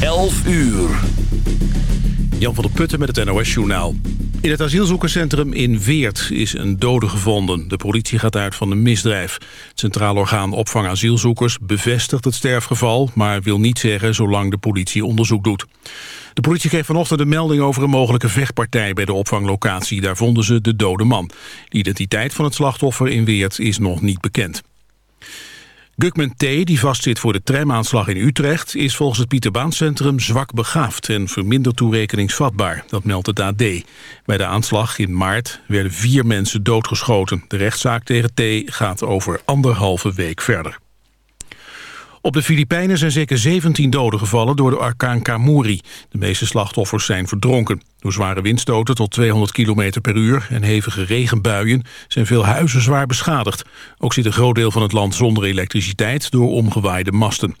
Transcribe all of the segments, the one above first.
11 uur. Jan van der Putten met het NOS-journaal. In het asielzoekerscentrum in Weert is een dode gevonden. De politie gaat uit van een misdrijf. Het Centraal Orgaan Opvang Asielzoekers bevestigt het sterfgeval... maar wil niet zeggen zolang de politie onderzoek doet. De politie kreeg vanochtend een melding over een mogelijke vechtpartij... bij de opvanglocatie. Daar vonden ze de dode man. De identiteit van het slachtoffer in Weert is nog niet bekend. Gugman T., die vastzit voor de tramaanslag in Utrecht... is volgens het Pieterbaancentrum zwak begaafd en verminderd toerekeningsvatbaar. Dat meldt het AD. Bij de aanslag in maart werden vier mensen doodgeschoten. De rechtszaak tegen T. gaat over anderhalve week verder. Op de Filipijnen zijn zeker 17 doden gevallen door de orkaan Kamuri. De meeste slachtoffers zijn verdronken. Door zware windstoten tot 200 km per uur en hevige regenbuien zijn veel huizen zwaar beschadigd. Ook zit een groot deel van het land zonder elektriciteit door omgewaaide masten.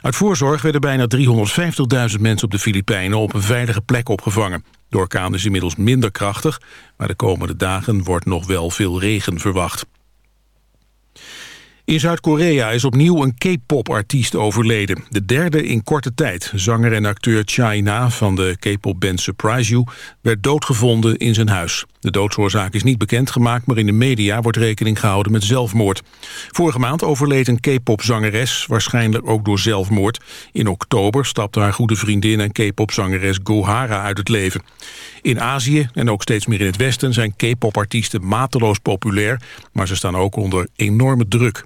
Uit voorzorg werden bijna 350.000 mensen op de Filipijnen op een veilige plek opgevangen. De orkaan is inmiddels minder krachtig, maar de komende dagen wordt nog wel veel regen verwacht. In Zuid-Korea is opnieuw een K-pop-artiest overleden. De derde in korte tijd. Zanger en acteur China van de K-pop-band Surprise You... werd doodgevonden in zijn huis. De doodsoorzaak is niet bekendgemaakt... maar in de media wordt rekening gehouden met zelfmoord. Vorige maand overleed een K-pop-zangeres... waarschijnlijk ook door zelfmoord. In oktober stapte haar goede vriendin en K-pop-zangeres Gohara uit het leven. In Azië en ook steeds meer in het Westen... zijn K-pop-artiesten mateloos populair... maar ze staan ook onder enorme druk.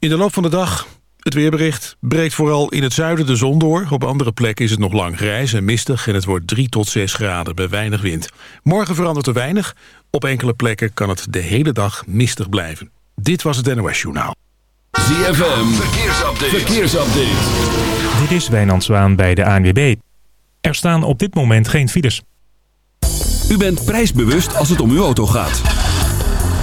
In de loop van de dag het weerbericht breekt vooral in het zuiden de zon door. Op andere plekken is het nog lang grijs en mistig... en het wordt 3 tot 6 graden bij weinig wind. Morgen verandert er weinig. Op enkele plekken kan het de hele dag mistig blijven. Dit was het NOS Journaal. ZFM, verkeersupdate. verkeersupdate. Dit is Wijnand Zwaan bij de ANWB. Er staan op dit moment geen files. U bent prijsbewust als het om uw auto gaat.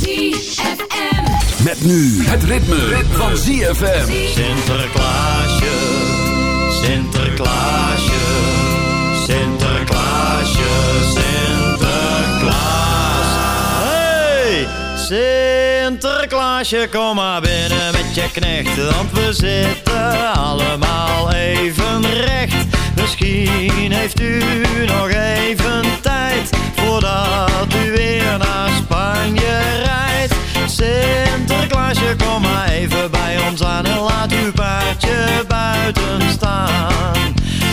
ZFM. Met nu het ritme, van ZFM. Sinterklaasje, Sinterklaasje, Sinterklaasje, Sinterklaas. Hey, Sinterklaasje, kom maar binnen met je knecht, want we zitten allemaal even recht. Misschien heeft u nog even tijd dat u weer naar Spanje rijdt. Sinterklaasje, kom maar even bij ons aan en laat uw paardje buiten staan.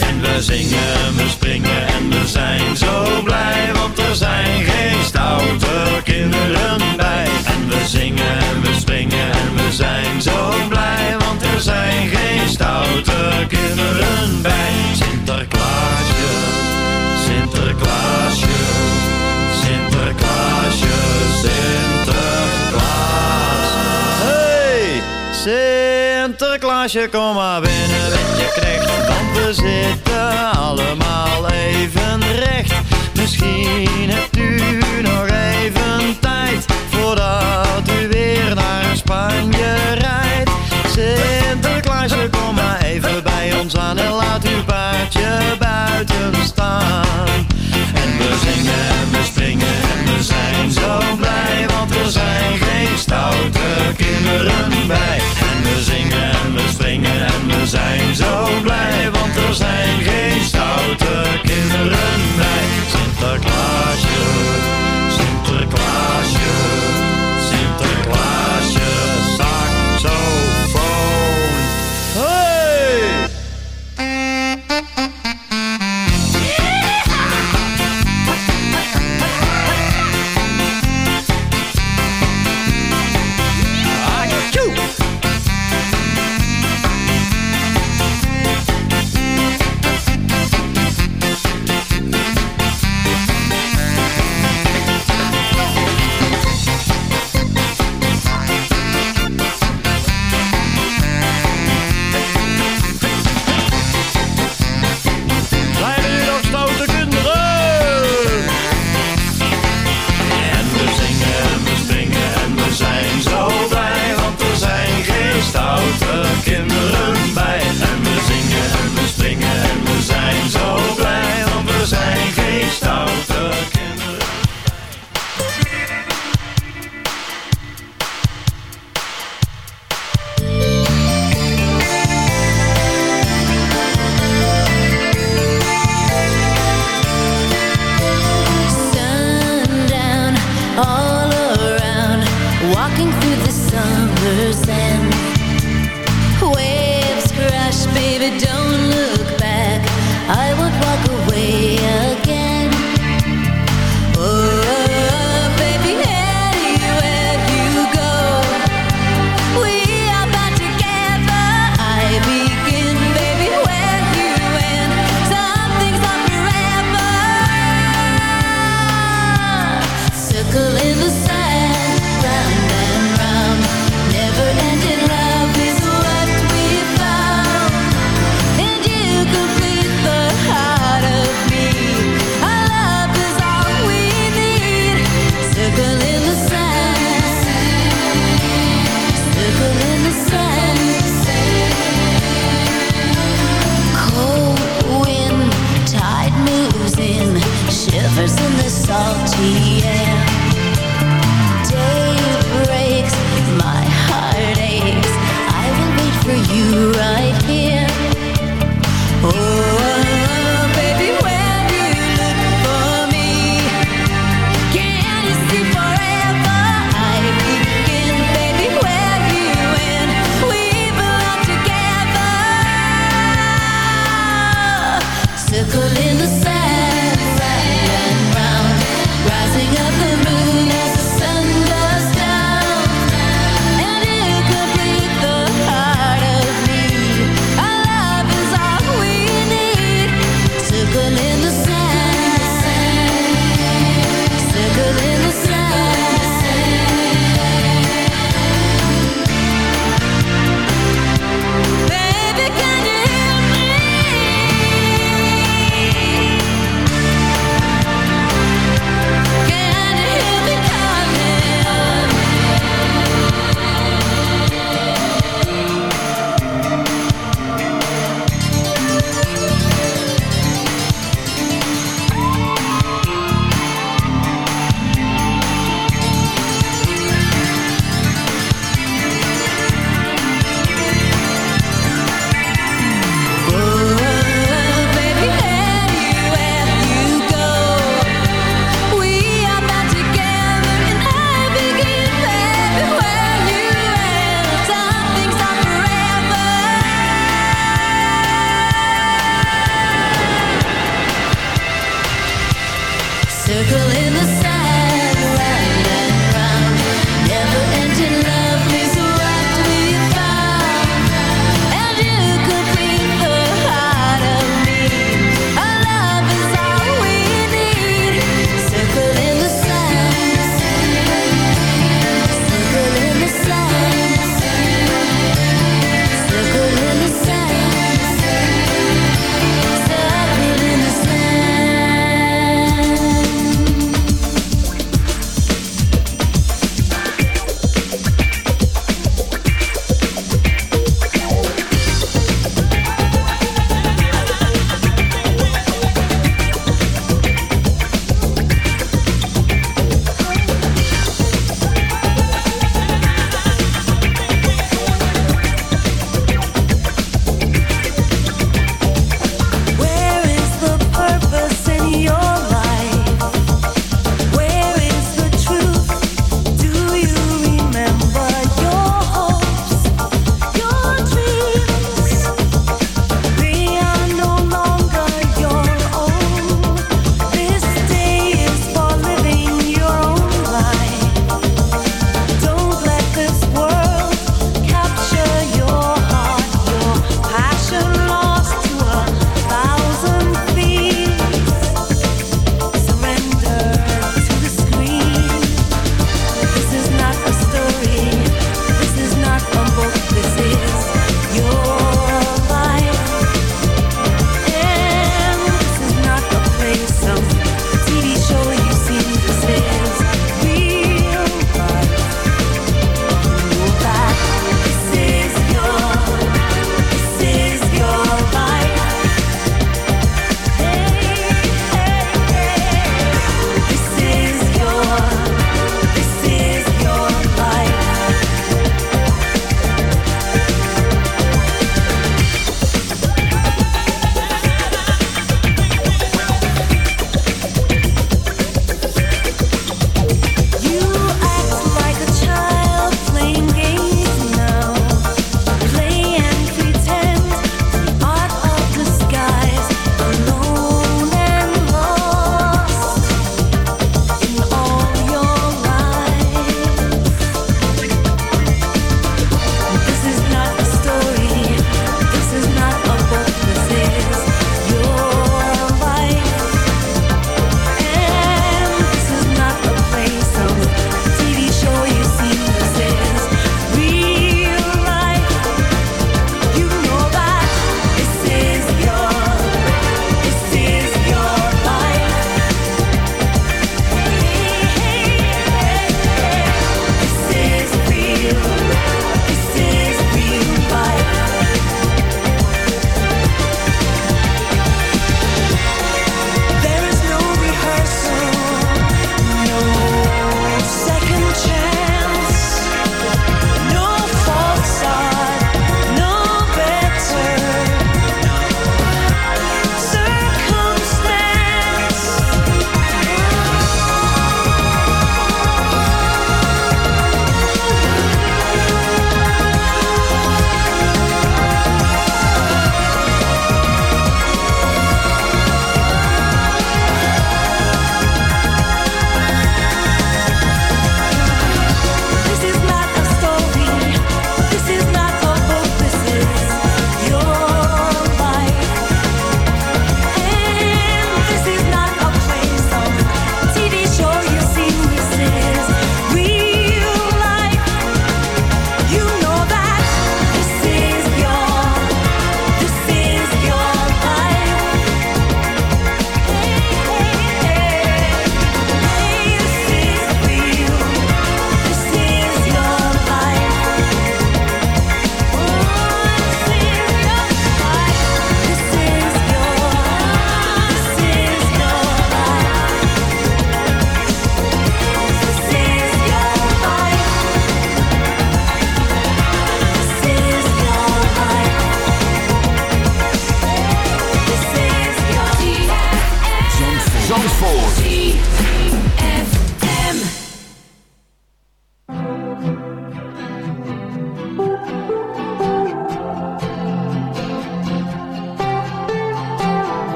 En we zingen, we springen en we zijn zo blij, want er zijn geen stoute kinderen bij. En we zingen, en we springen en we zijn zo blij, want er zijn geen stoute kinderen bij. Sinterklaasje, Sinterklaasje. Sinterklaas. Hey, Sinterklaasje, kom maar binnen met je knecht. Want we zitten allemaal even recht. Misschien hebt u nog even tijd voordat u weer naar Spanje rijdt. Sinterklaasje, kom maar even bij ons aan en laat uw paardje buiten staan. En we zingen en we zo blij, want er zijn geen stoute kinderen bij. En we zingen en we springen en we zijn zo blij, want er zijn geen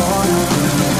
border with me.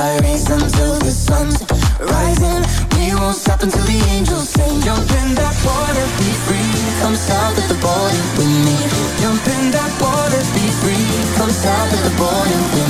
I race until the sun's rising. We won't stop until the angels sing. Jump in that water, be free. Come south at the border with me. Jump in that water, be free. Come south at the border with me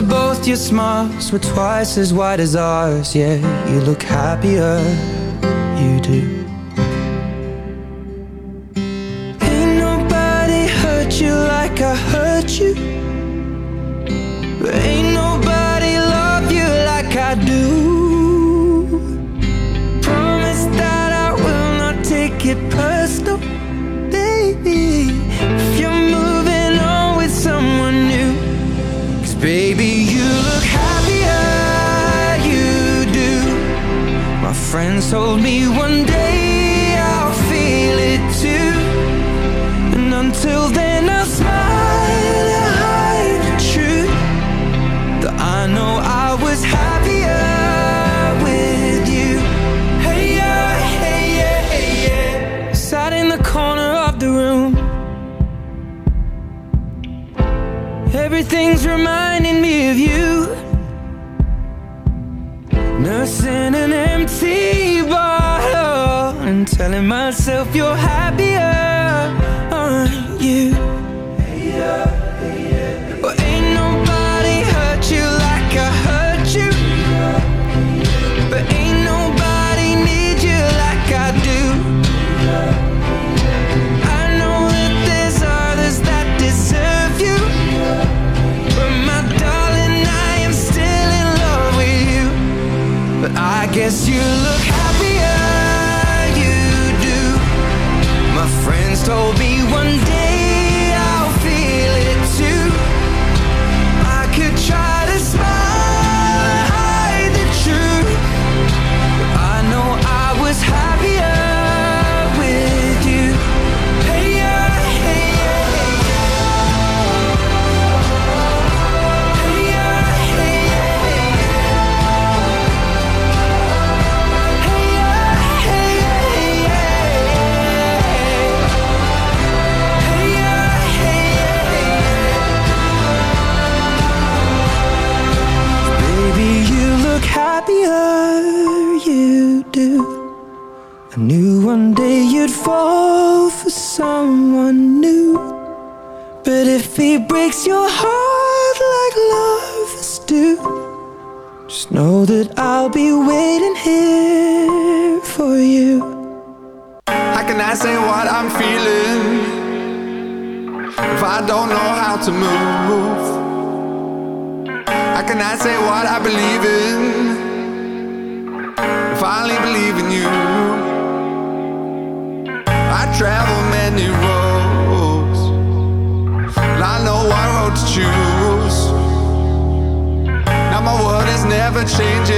That both your smiles were twice as wide as ours. Yeah, you look happier, I'll be waiting here for you. How can I say what I'm feeling if I don't know how to move? How can I say what I believe in if I only believe in you? I travel many roads, and I know what road to choose. Now my world is never changing.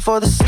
for the